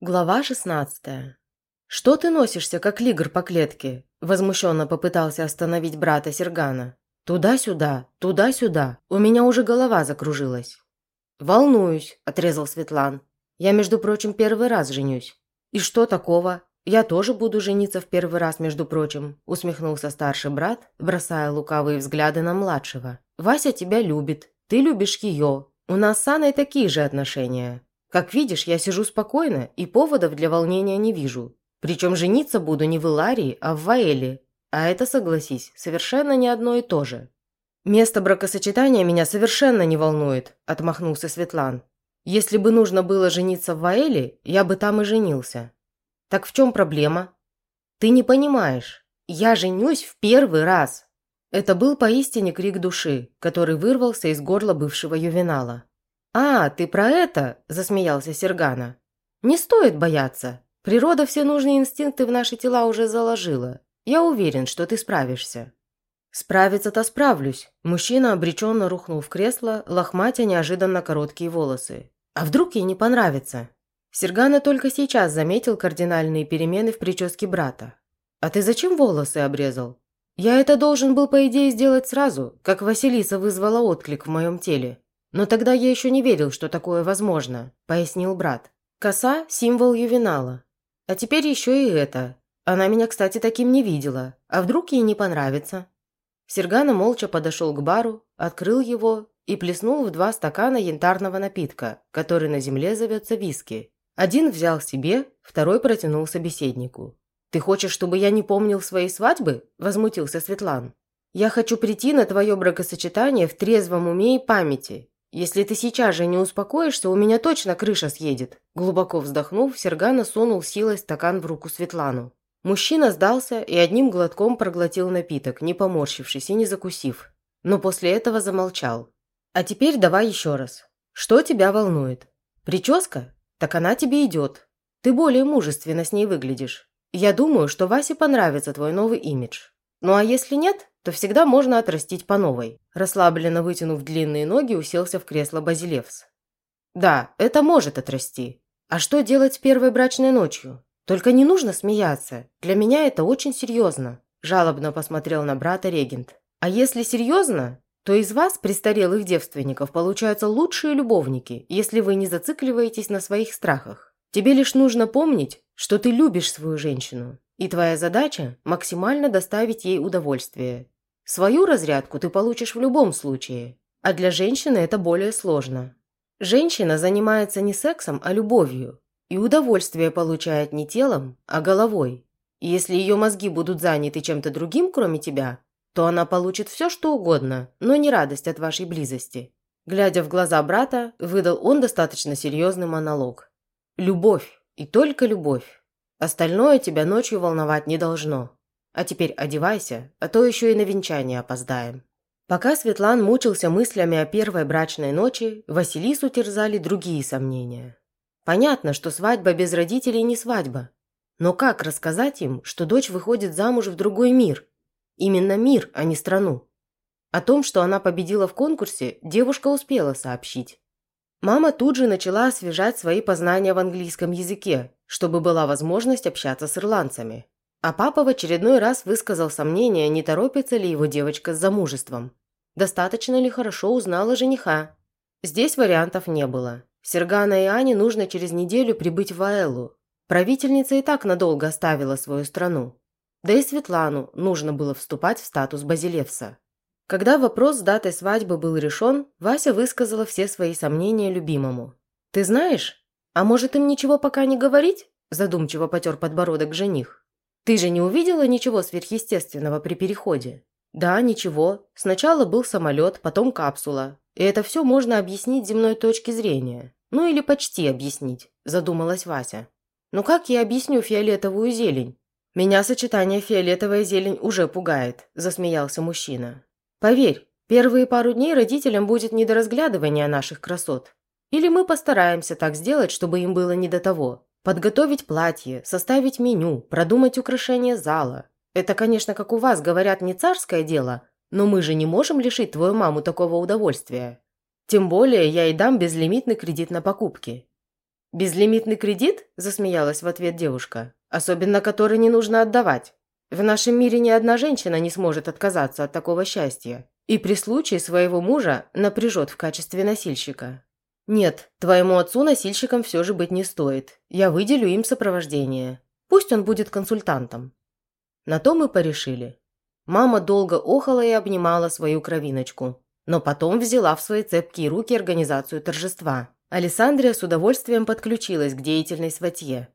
Глава 16 «Что ты носишься, как лигр по клетке?» Возмущенно попытался остановить брата Сергана. «Туда-сюда, туда-сюда. У меня уже голова закружилась». «Волнуюсь», – отрезал Светлан. «Я, между прочим, первый раз женюсь». «И что такого? Я тоже буду жениться в первый раз, между прочим», – усмехнулся старший брат, бросая лукавые взгляды на младшего. «Вася тебя любит. Ты любишь ее. У нас с Анной такие же отношения. Как видишь, я сижу спокойно и поводов для волнения не вижу. Причем жениться буду не в Иларии, а в Ваэле. А это, согласись, совершенно не одно и то же. «Место бракосочетания меня совершенно не волнует», – отмахнулся Светлан. «Если бы нужно было жениться в Ваэле, я бы там и женился». «Так в чем проблема?» «Ты не понимаешь. Я женюсь в первый раз». Это был поистине крик души, который вырвался из горла бывшего ювенала. «А, ты про это?» – засмеялся Сергана. «Не стоит бояться. Природа все нужные инстинкты в наши тела уже заложила. Я уверен, что ты справишься». «Справиться-то справлюсь». Мужчина обреченно рухнул в кресло, лохматя неожиданно короткие волосы. «А вдруг ей не понравится?» Сергана только сейчас заметил кардинальные перемены в прическе брата. «А ты зачем волосы обрезал?» «Я это должен был, по идее, сделать сразу, как Василиса вызвала отклик в моем теле. «Но тогда я еще не верил, что такое возможно», – пояснил брат. «Коса – символ ювенала. А теперь еще и это. Она меня, кстати, таким не видела. А вдруг ей не понравится?» Сергана молча подошел к бару, открыл его и плеснул в два стакана янтарного напитка, который на земле зовется виски. Один взял себе, второй протянул собеседнику. «Ты хочешь, чтобы я не помнил своей свадьбы?» – возмутился Светлан. «Я хочу прийти на твое бракосочетание в трезвом уме и памяти, «Если ты сейчас же не успокоишься, у меня точно крыша съедет». Глубоко вздохнув, Сергана сунул силой стакан в руку Светлану. Мужчина сдался и одним глотком проглотил напиток, не поморщившись и не закусив. Но после этого замолчал. «А теперь давай еще раз. Что тебя волнует? Прическа? Так она тебе идет. Ты более мужественно с ней выглядишь. Я думаю, что Васе понравится твой новый имидж. Ну а если нет, то всегда можно отрастить по новой. Расслабленно вытянув длинные ноги, уселся в кресло Базилевс. Да, это может отрасти. А что делать с первой брачной ночью? Только не нужно смеяться. Для меня это очень серьезно. Жалобно посмотрел на брата регент. А если серьезно, то из вас, престарелых девственников, получаются лучшие любовники, если вы не зацикливаетесь на своих страхах. Тебе лишь нужно помнить, что ты любишь свою женщину, и твоя задача – максимально доставить ей удовольствие. Свою разрядку ты получишь в любом случае, а для женщины это более сложно. Женщина занимается не сексом, а любовью, и удовольствие получает не телом, а головой. И если ее мозги будут заняты чем-то другим, кроме тебя, то она получит все, что угодно, но не радость от вашей близости. Глядя в глаза брата, выдал он достаточно серьезный монолог. Любовь, и только любовь. Остальное тебя ночью волновать не должно. А теперь одевайся, а то еще и на венчание опоздаем». Пока Светлан мучился мыслями о первой брачной ночи, Василису терзали другие сомнения. Понятно, что свадьба без родителей не свадьба. Но как рассказать им, что дочь выходит замуж в другой мир? Именно мир, а не страну. О том, что она победила в конкурсе, девушка успела сообщить. Мама тут же начала освежать свои познания в английском языке, чтобы была возможность общаться с ирландцами. А папа в очередной раз высказал сомнение, не торопится ли его девочка с замужеством. Достаточно ли хорошо узнала жениха? Здесь вариантов не было. Сергана и Ане нужно через неделю прибыть в Аэллу. Правительница и так надолго оставила свою страну. Да и Светлану нужно было вступать в статус Базилевса. Когда вопрос с датой свадьбы был решен, Вася высказала все свои сомнения любимому. «Ты знаешь, «А может, им ничего пока не говорить?» Задумчиво потер подбородок жених. «Ты же не увидела ничего сверхъестественного при переходе?» «Да, ничего. Сначала был самолет, потом капсула. И это все можно объяснить земной точки зрения. Ну или почти объяснить», – задумалась Вася. «Ну как я объясню фиолетовую зелень?» «Меня сочетание фиолетовая зелень уже пугает», – засмеялся мужчина. «Поверь, первые пару дней родителям будет не до разглядывания наших красот. Или мы постараемся так сделать, чтобы им было не до того. Подготовить платье, составить меню, продумать украшение зала. Это, конечно, как у вас говорят, не царское дело, но мы же не можем лишить твою маму такого удовольствия. Тем более я и дам безлимитный кредит на покупки. «Безлимитный кредит?» – засмеялась в ответ девушка. «Особенно который не нужно отдавать. В нашем мире ни одна женщина не сможет отказаться от такого счастья. И при случае своего мужа напряжет в качестве носильщика. Нет, твоему отцу носильщиком все же быть не стоит. Я выделю им сопровождение. Пусть он будет консультантом». На то мы порешили. Мама долго охала и обнимала свою кровиночку, но потом взяла в свои цепкие руки организацию торжества. Александрия с удовольствием подключилась к деятельной сватье.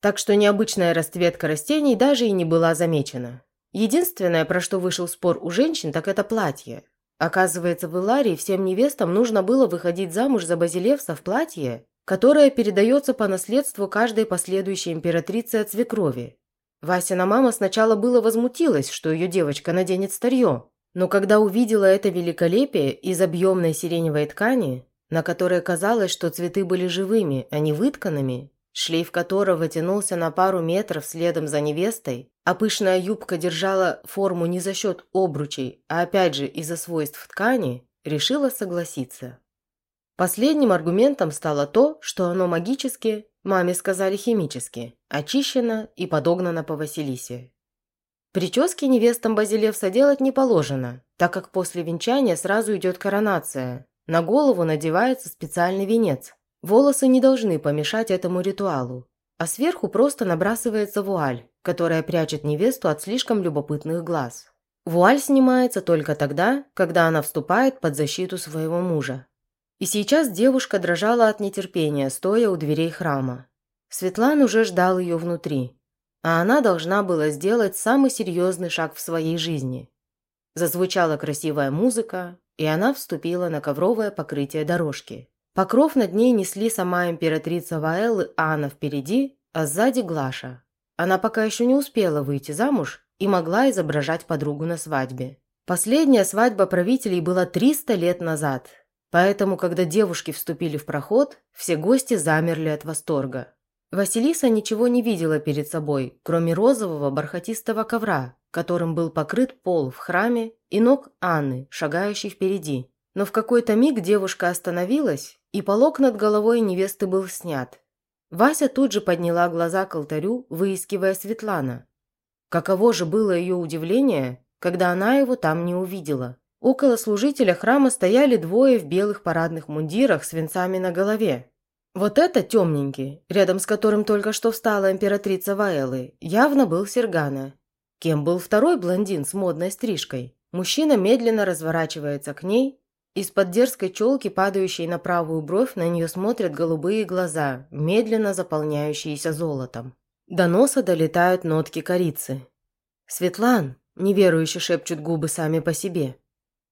Так что необычная расцветка растений даже и не была замечена. Единственное, про что вышел спор у женщин, так это платье. Оказывается, в Иларии всем невестам нужно было выходить замуж за Базилевса в платье, которое передается по наследству каждой последующей императрице от свекрови. Васина мама сначала было возмутилась, что ее девочка наденет старье, но когда увидела это великолепие из объемной сиреневой ткани, на которой казалось, что цветы были живыми, а не вытканными, шлейф которого тянулся на пару метров следом за невестой, а пышная юбка держала форму не за счет обручей, а опять же из-за свойств ткани, решила согласиться. Последним аргументом стало то, что оно магически, маме сказали химически, очищено и подогнано по Василисе. Прически невестам Базилевса делать не положено, так как после венчания сразу идет коронация, на голову надевается специальный венец. Волосы не должны помешать этому ритуалу. А сверху просто набрасывается вуаль, которая прячет невесту от слишком любопытных глаз. Вуаль снимается только тогда, когда она вступает под защиту своего мужа. И сейчас девушка дрожала от нетерпения, стоя у дверей храма. Светлан уже ждал ее внутри, а она должна была сделать самый серьезный шаг в своей жизни. Зазвучала красивая музыка, и она вступила на ковровое покрытие дорожки. Покров над ней несли сама императрица Ваэллы Анна впереди, а сзади Глаша. Она пока еще не успела выйти замуж и могла изображать подругу на свадьбе. Последняя свадьба правителей была 300 лет назад, поэтому, когда девушки вступили в проход, все гости замерли от восторга. Василиса ничего не видела перед собой, кроме розового бархатистого ковра, которым был покрыт пол в храме и ног Анны, шагающей впереди. Но в какой-то миг девушка остановилась, и полог над головой невесты был снят. Вася тут же подняла глаза к алтарю, выискивая Светлана. Каково же было ее удивление, когда она его там не увидела. Около служителя храма стояли двое в белых парадных мундирах с венцами на голове. Вот это темненький, рядом с которым только что встала императрица Ваэлы, явно был Сергана. Кем был второй блондин с модной стрижкой? Мужчина медленно разворачивается к ней. Из-под дерзкой челки, падающей на правую бровь, на нее смотрят голубые глаза, медленно заполняющиеся золотом. До носа долетают нотки корицы. «Светлан!» – неверующе шепчут губы сами по себе.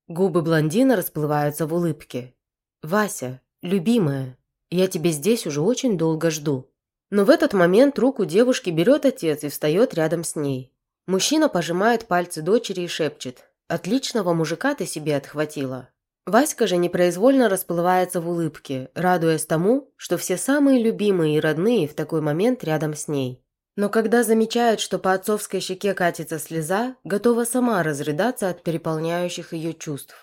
Губы блондина расплываются в улыбке. «Вася, любимая!» Я тебе здесь уже очень долго жду». Но в этот момент руку девушки берет отец и встает рядом с ней. Мужчина пожимает пальцы дочери и шепчет. «Отличного мужика ты себе отхватила». Васька же непроизвольно расплывается в улыбке, радуясь тому, что все самые любимые и родные в такой момент рядом с ней. Но когда замечает, что по отцовской щеке катится слеза, готова сама разрыдаться от переполняющих ее чувств.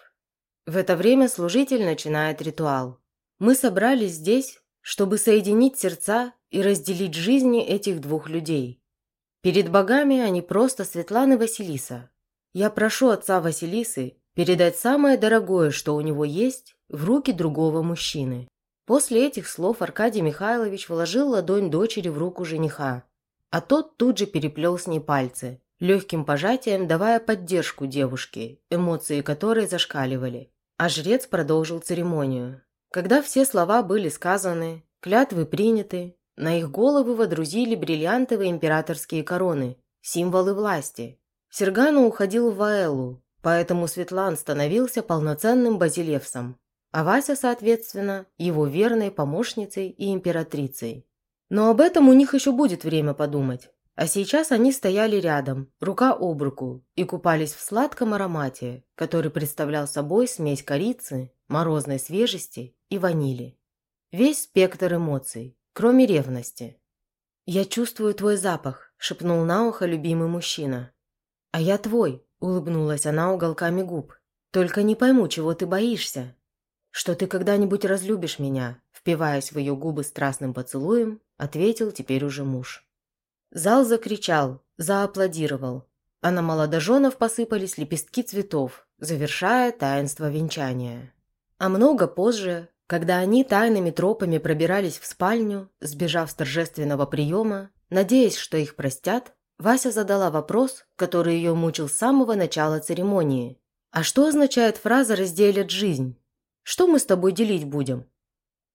В это время служитель начинает ритуал. Мы собрались здесь, чтобы соединить сердца и разделить жизни этих двух людей. Перед богами они просто Светлана и Василиса. Я прошу отца Василисы передать самое дорогое, что у него есть, в руки другого мужчины. После этих слов Аркадий Михайлович вложил ладонь дочери в руку жениха, а тот тут же переплел с ней пальцы, легким пожатием давая поддержку девушке, эмоции которой зашкаливали. А жрец продолжил церемонию. Когда все слова были сказаны, клятвы приняты, на их головы водрузили бриллиантовые императорские короны, символы власти. Сергана уходил в Ваэлу, поэтому Светлан становился полноценным базилевсом, а Вася, соответственно, его верной помощницей и императрицей. Но об этом у них еще будет время подумать. А сейчас они стояли рядом, рука об руку, и купались в сладком аромате, который представлял собой смесь корицы, морозной свежести и ванили. Весь спектр эмоций, кроме ревности. «Я чувствую твой запах», – шепнул на ухо любимый мужчина. «А я твой», – улыбнулась она уголками губ. «Только не пойму, чего ты боишься». что ты когда-нибудь разлюбишь меня», впиваясь в ее губы страстным поцелуем, ответил теперь уже муж. Зал закричал, зааплодировал, а на молодоженов посыпались лепестки цветов, завершая таинство венчания. А много позже, когда они тайными тропами пробирались в спальню, сбежав с торжественного приема, надеясь, что их простят, Вася задала вопрос, который ее мучил с самого начала церемонии. «А что означает фраза «разделят жизнь»? Что мы с тобой делить будем?»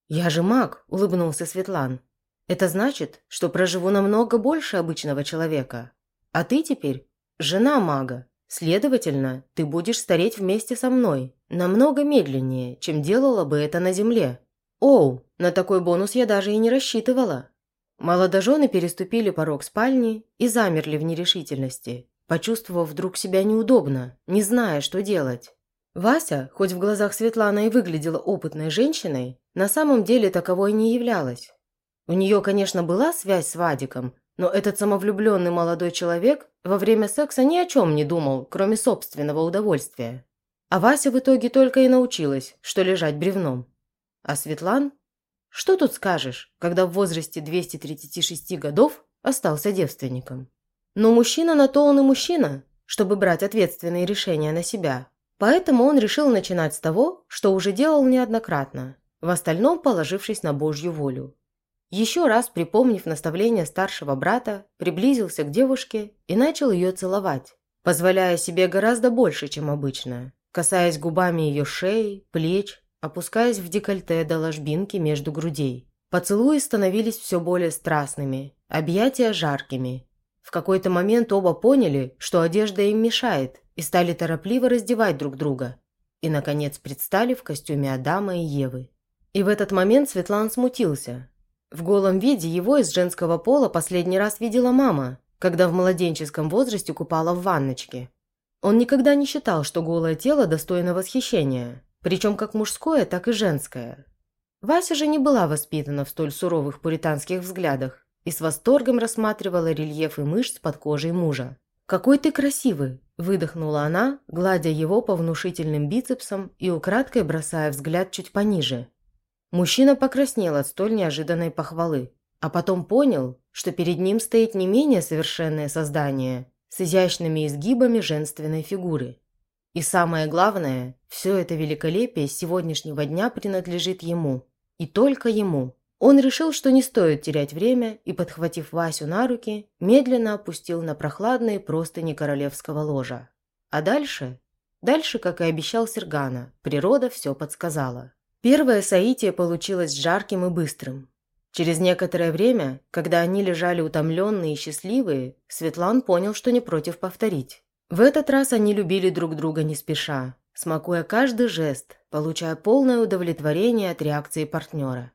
«Я же маг», – улыбнулся Светлан. «Это значит, что проживу намного больше обычного человека. А ты теперь жена мага. Следовательно, ты будешь стареть вместе со мной, намного медленнее, чем делала бы это на земле. Оу, на такой бонус я даже и не рассчитывала». Молодожены переступили порог спальни и замерли в нерешительности, почувствовав вдруг себя неудобно, не зная, что делать. Вася, хоть в глазах Светлана и выглядела опытной женщиной, на самом деле таковой не являлась. У нее, конечно, была связь с Вадиком, но этот самовлюбленный молодой человек во время секса ни о чем не думал, кроме собственного удовольствия. А Вася в итоге только и научилась, что лежать бревном. А Светлан что тут скажешь, когда в возрасте 236 годов остался девственником? Но мужчина на то он и мужчина, чтобы брать ответственные решения на себя. Поэтому он решил начинать с того, что уже делал неоднократно, в остальном положившись на Божью волю. Еще раз припомнив наставление старшего брата, приблизился к девушке и начал ее целовать, позволяя себе гораздо больше, чем обычно, касаясь губами ее шеи, плеч, опускаясь в декольте до ложбинки между грудей. Поцелуи становились все более страстными, объятия жаркими. В какой-то момент оба поняли, что одежда им мешает, и стали торопливо раздевать друг друга. И, наконец, предстали в костюме Адама и Евы. И в этот момент Светлан смутился. В голом виде его из женского пола последний раз видела мама, когда в младенческом возрасте купала в ванночке. Он никогда не считал, что голое тело достойно восхищения, причем как мужское, так и женское. Вася же не была воспитана в столь суровых пуританских взглядах и с восторгом рассматривала рельефы мышц под кожей мужа. «Какой ты красивый!» – выдохнула она, гладя его по внушительным бицепсам и украдкой бросая взгляд чуть пониже. Мужчина покраснел от столь неожиданной похвалы, а потом понял, что перед ним стоит не менее совершенное создание с изящными изгибами женственной фигуры. И самое главное, все это великолепие сегодняшнего дня принадлежит ему. И только ему. Он решил, что не стоит терять время, и, подхватив Васю на руки, медленно опустил на прохладные простыни королевского ложа. А дальше? Дальше, как и обещал Сергана, природа все подсказала. Первое соитие получилось жарким и быстрым. Через некоторое время, когда они лежали утомленные и счастливые, Светлан понял, что не против повторить. В этот раз они любили друг друга не спеша, смакуя каждый жест, получая полное удовлетворение от реакции партнера.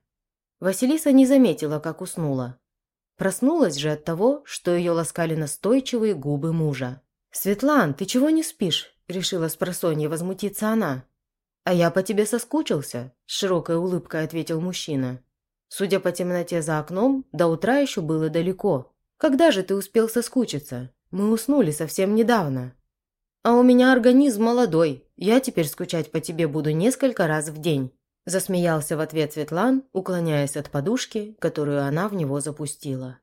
Василиса не заметила, как уснула. Проснулась же от того, что ее ласкали настойчивые губы мужа. «Светлан, ты чего не спишь?» – решила с просонья возмутиться она. «А я по тебе соскучился», – с широкой улыбкой ответил мужчина. Судя по темноте за окном, до утра еще было далеко. «Когда же ты успел соскучиться?» Мы уснули совсем недавно. А у меня организм молодой. Я теперь скучать по тебе буду несколько раз в день. Засмеялся в ответ Светлан, уклоняясь от подушки, которую она в него запустила.